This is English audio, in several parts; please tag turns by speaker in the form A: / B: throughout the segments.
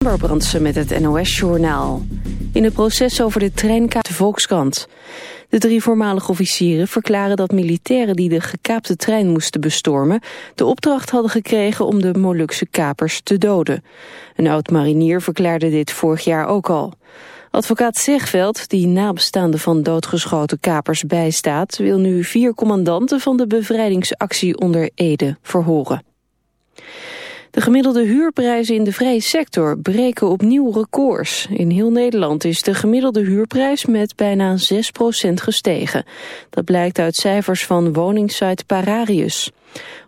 A: Brandsen met het NOS-journaal. In het proces over de treinkaart de Volkskrant. De drie voormalige officieren verklaren dat militairen die de gekaapte trein moesten bestormen... de opdracht hadden gekregen om de Molukse kapers te doden. Een oud-marinier verklaarde dit vorig jaar ook al. Advocaat Zegveld, die nabestaande van doodgeschoten kapers bijstaat... wil nu vier commandanten van de bevrijdingsactie onder Ede verhoren. De gemiddelde huurprijzen in de vrije sector breken opnieuw records. In heel Nederland is de gemiddelde huurprijs met bijna 6% gestegen. Dat blijkt uit cijfers van woningsite Pararius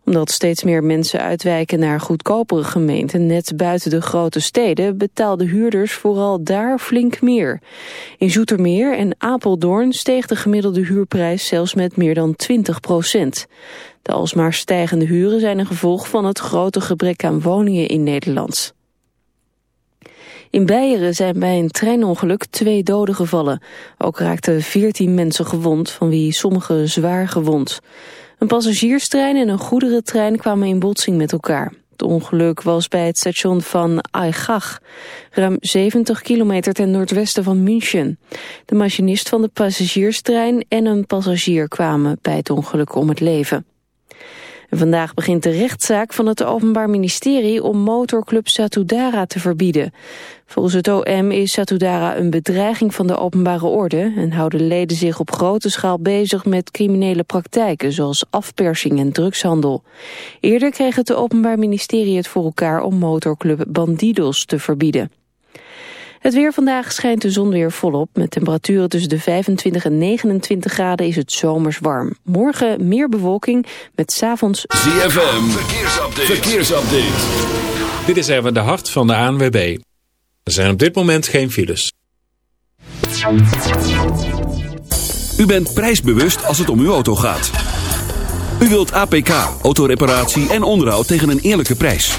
A: omdat steeds meer mensen uitwijken naar goedkopere gemeenten net buiten de grote steden betaalden huurders vooral daar flink meer. In Zoetermeer en Apeldoorn steeg de gemiddelde huurprijs zelfs met meer dan 20 procent. De alsmaar stijgende huren zijn een gevolg van het grote gebrek aan woningen in Nederland. In Beieren zijn bij een treinongeluk twee doden gevallen. Ook raakten 14 mensen gewond, van wie sommigen zwaar gewond. Een passagierstrein en een goederentrein kwamen in botsing met elkaar. Het ongeluk was bij het station van Aigach, ruim 70 kilometer ten noordwesten van München. De machinist van de passagierstrein en een passagier kwamen bij het ongeluk om het leven vandaag begint de rechtszaak van het Openbaar Ministerie om motorclub Satudara te verbieden. Volgens het OM is Satudara een bedreiging van de openbare orde en houden leden zich op grote schaal bezig met criminele praktijken zoals afpersing en drugshandel. Eerder kreeg het Openbaar Ministerie het voor elkaar om motorclub Bandidos te verbieden. Het weer vandaag schijnt de zon weer volop. Met temperaturen tussen de 25 en 29 graden is het zomers warm. Morgen meer bewolking met s'avonds...
B: ZFM, verkeersupdate. verkeersupdate.
C: Dit is even de hart van de ANWB. Er zijn op dit moment geen files.
B: U bent prijsbewust als het om uw auto gaat. U wilt APK, autoreparatie en onderhoud tegen een eerlijke prijs.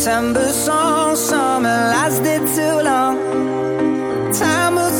D: September song, summer lasted too long. Time moves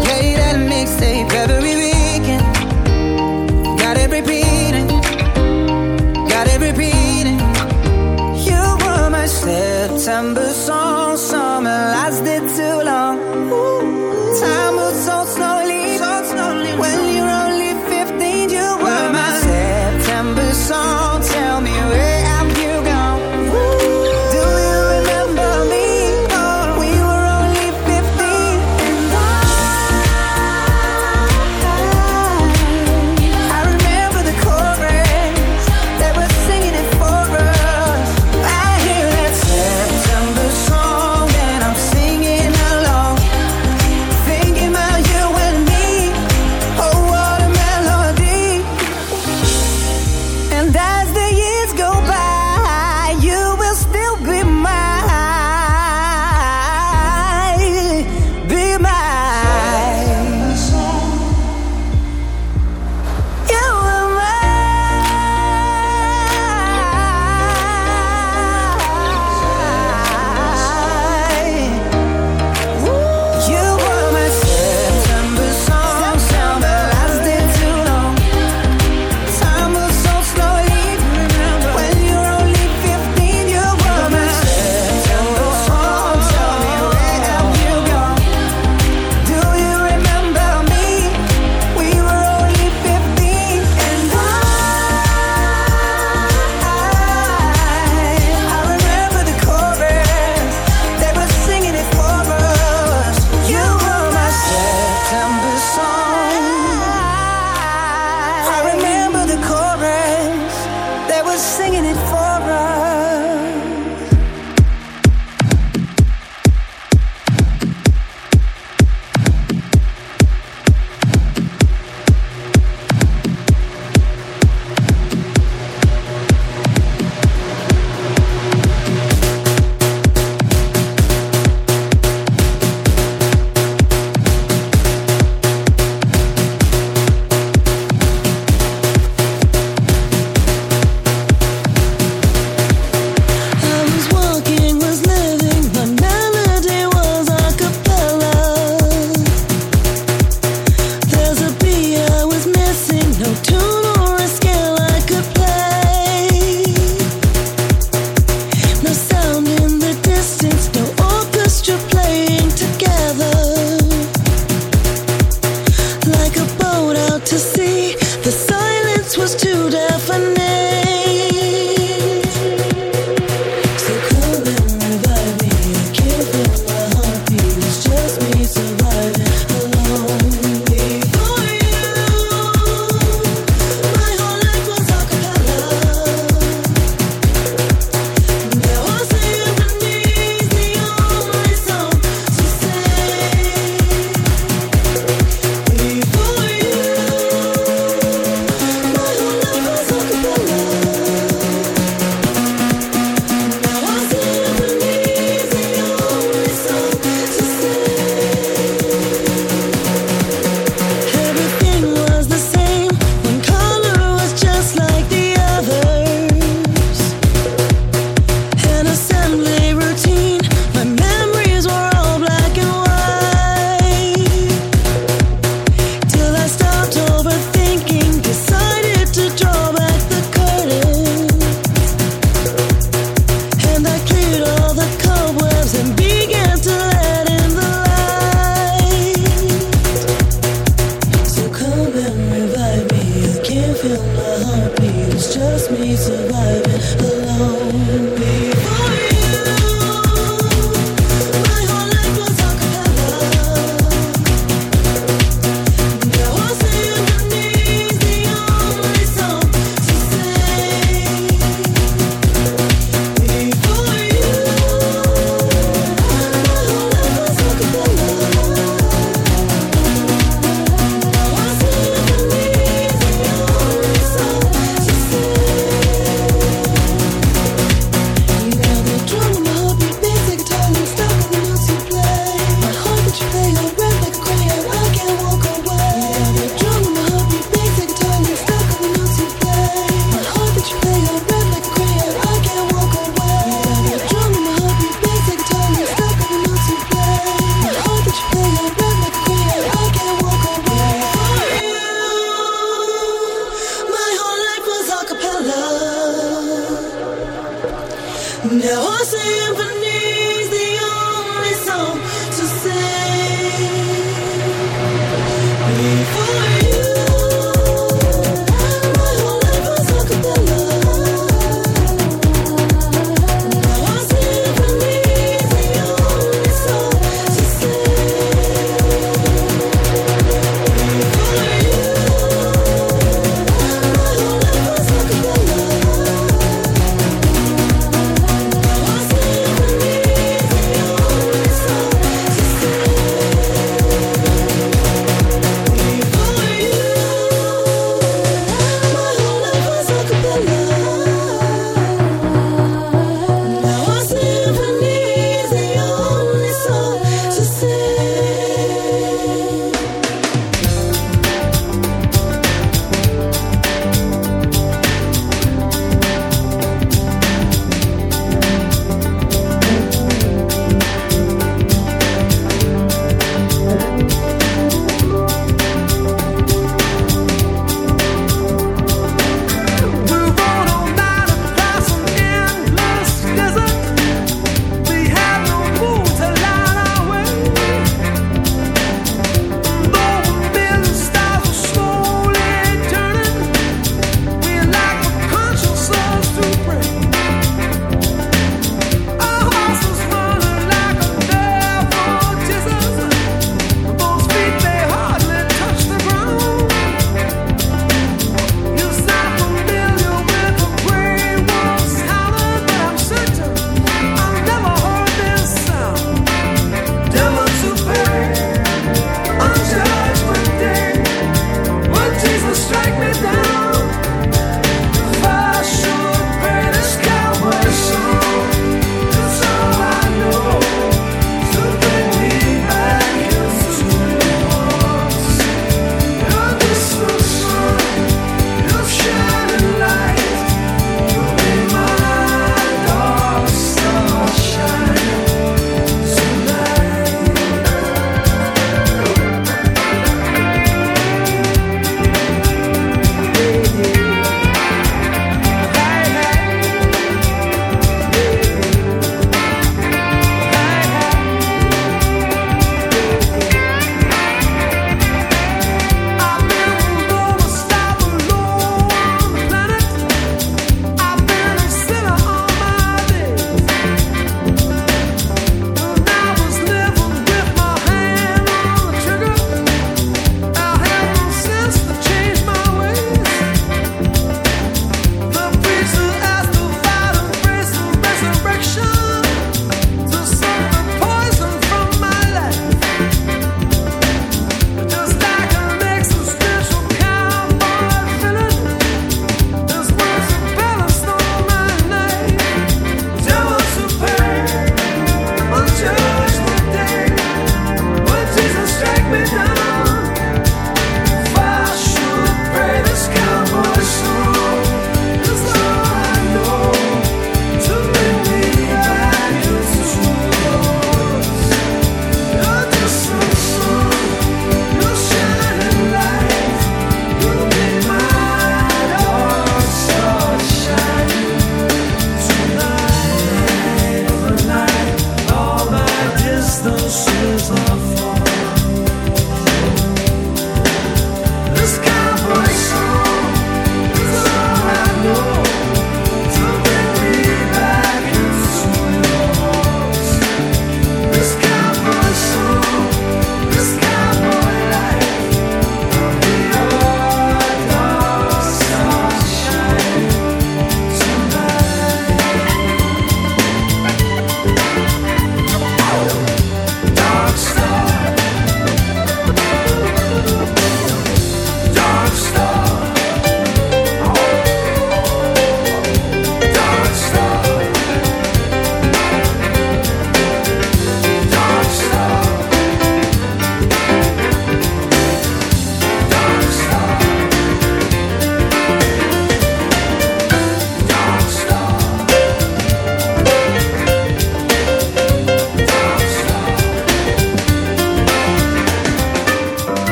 D: September song,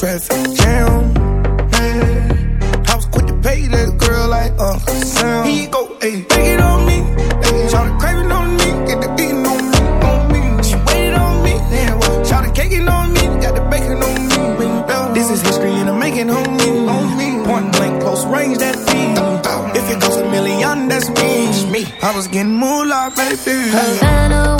E: traffic jam. Man, I was quick to pay that girl like Uncle Sam. He go, hey, take it on me. Hey, shout craving on me, get the beating on me, on me. She waited on me, then what? Shout caking on me, got the bacon on me. This is history and I'm making on me, on me. Point blank, close range, that feed. If it goes a million, that's me. me. I was getting moolah, baby.
F: Havana,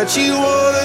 G: that you wanna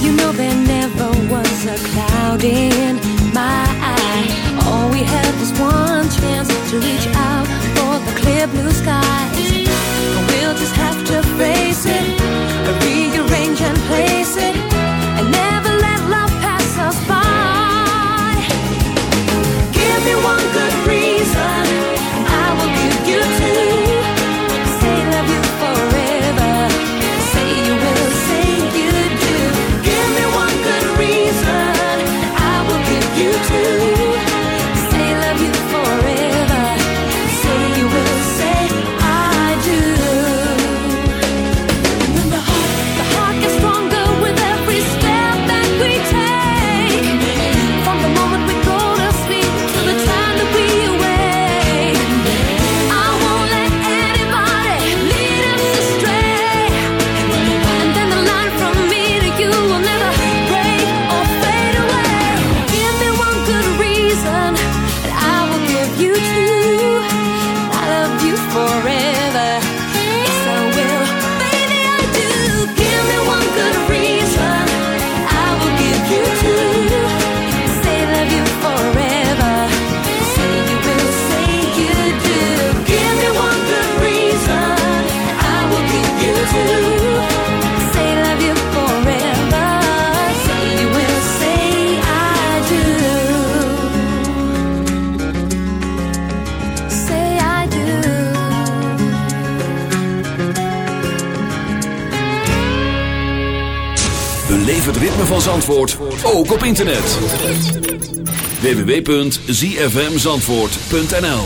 H: You know there never was a cloud in my eye. All we had was one chance to reach out for the clear blue
I: sky. van Zandvoort ook op internet. www.zfmzandvoort.nl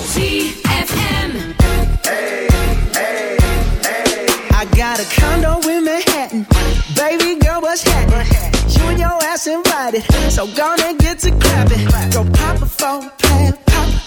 J: I got a condo in Manhattan. Baby girl, what's happening? You and your ass invited. So gonna get to clapping. Go pop a phone,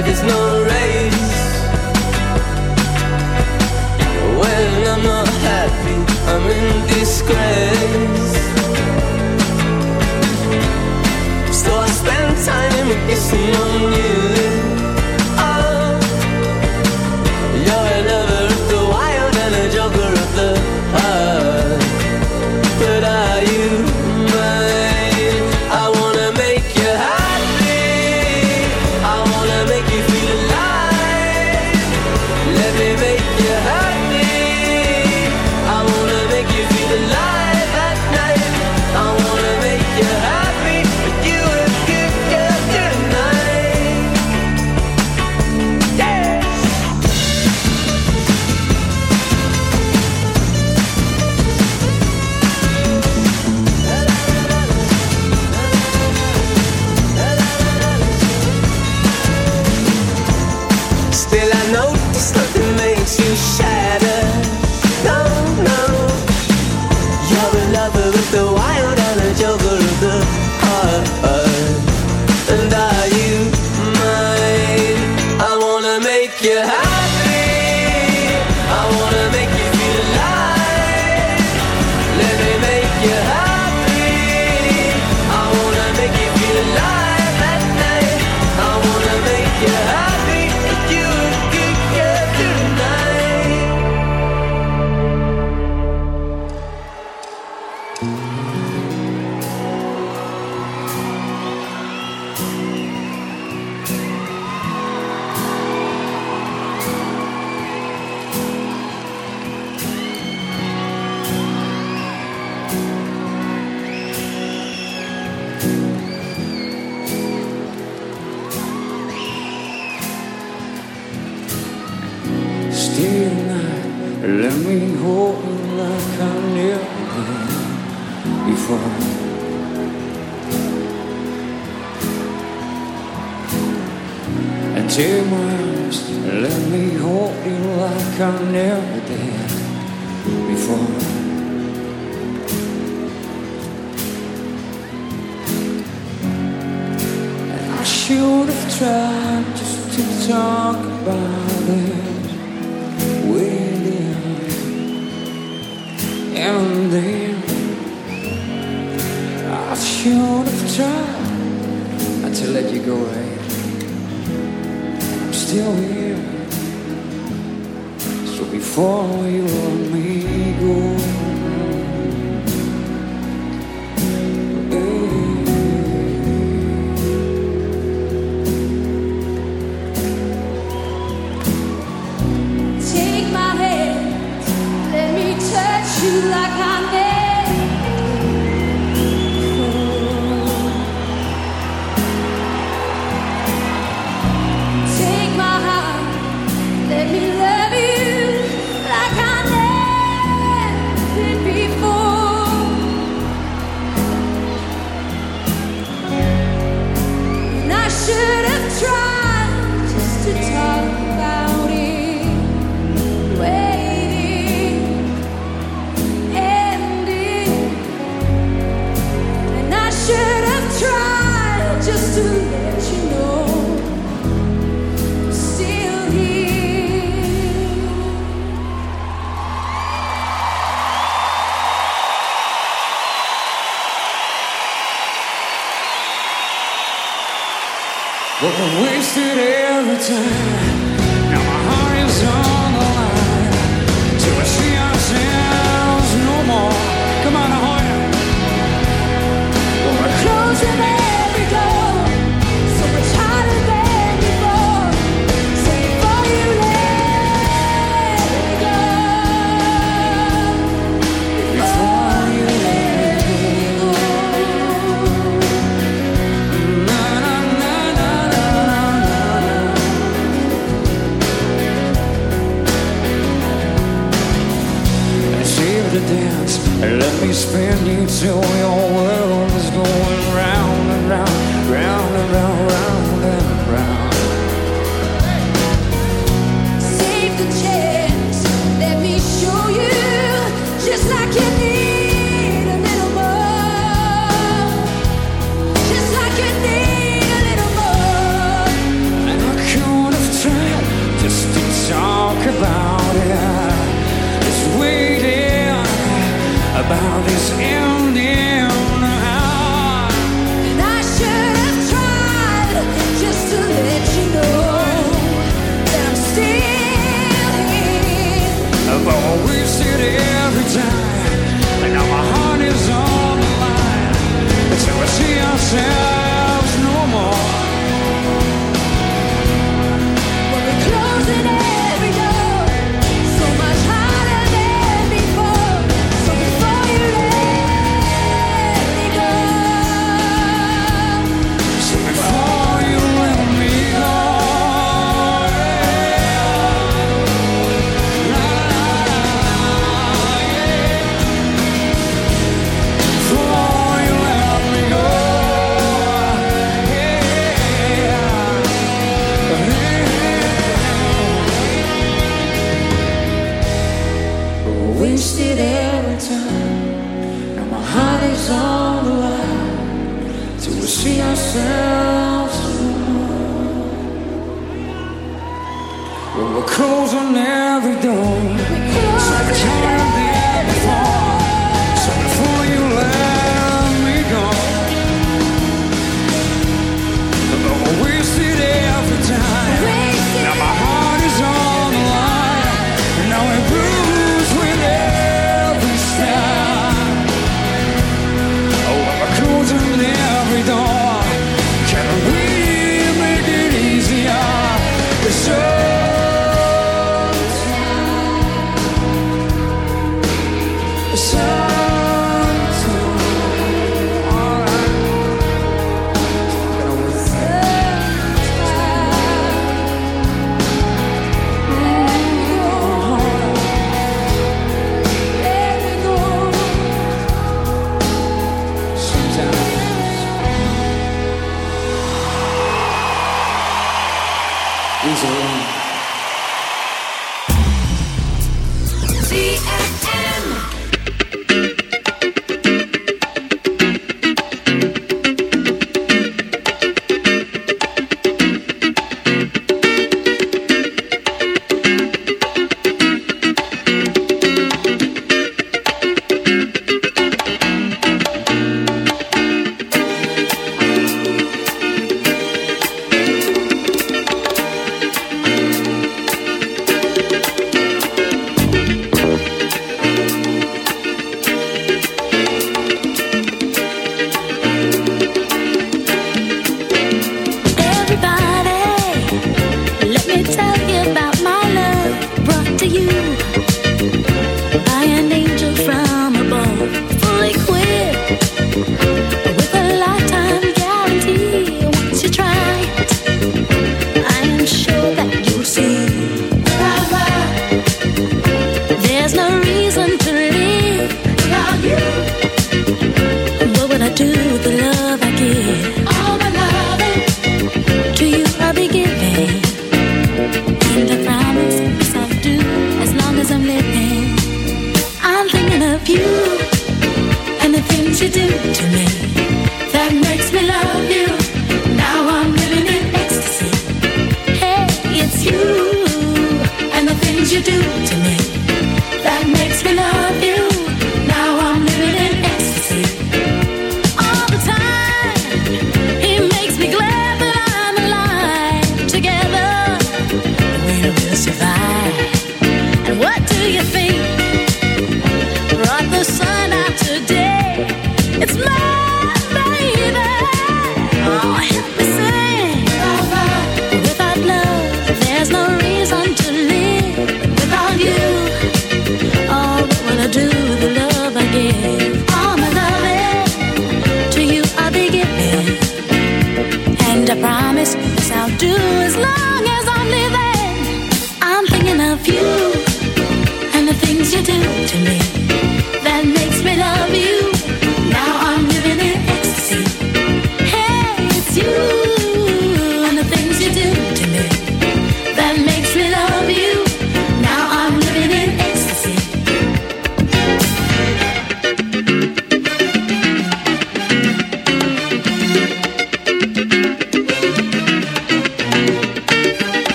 K: life is no race. When I'm not happy, I'm in disgrace. So I spend time in my kissing
I: should have tried not to let you go away. I'm still here. So before you let me go.
H: return.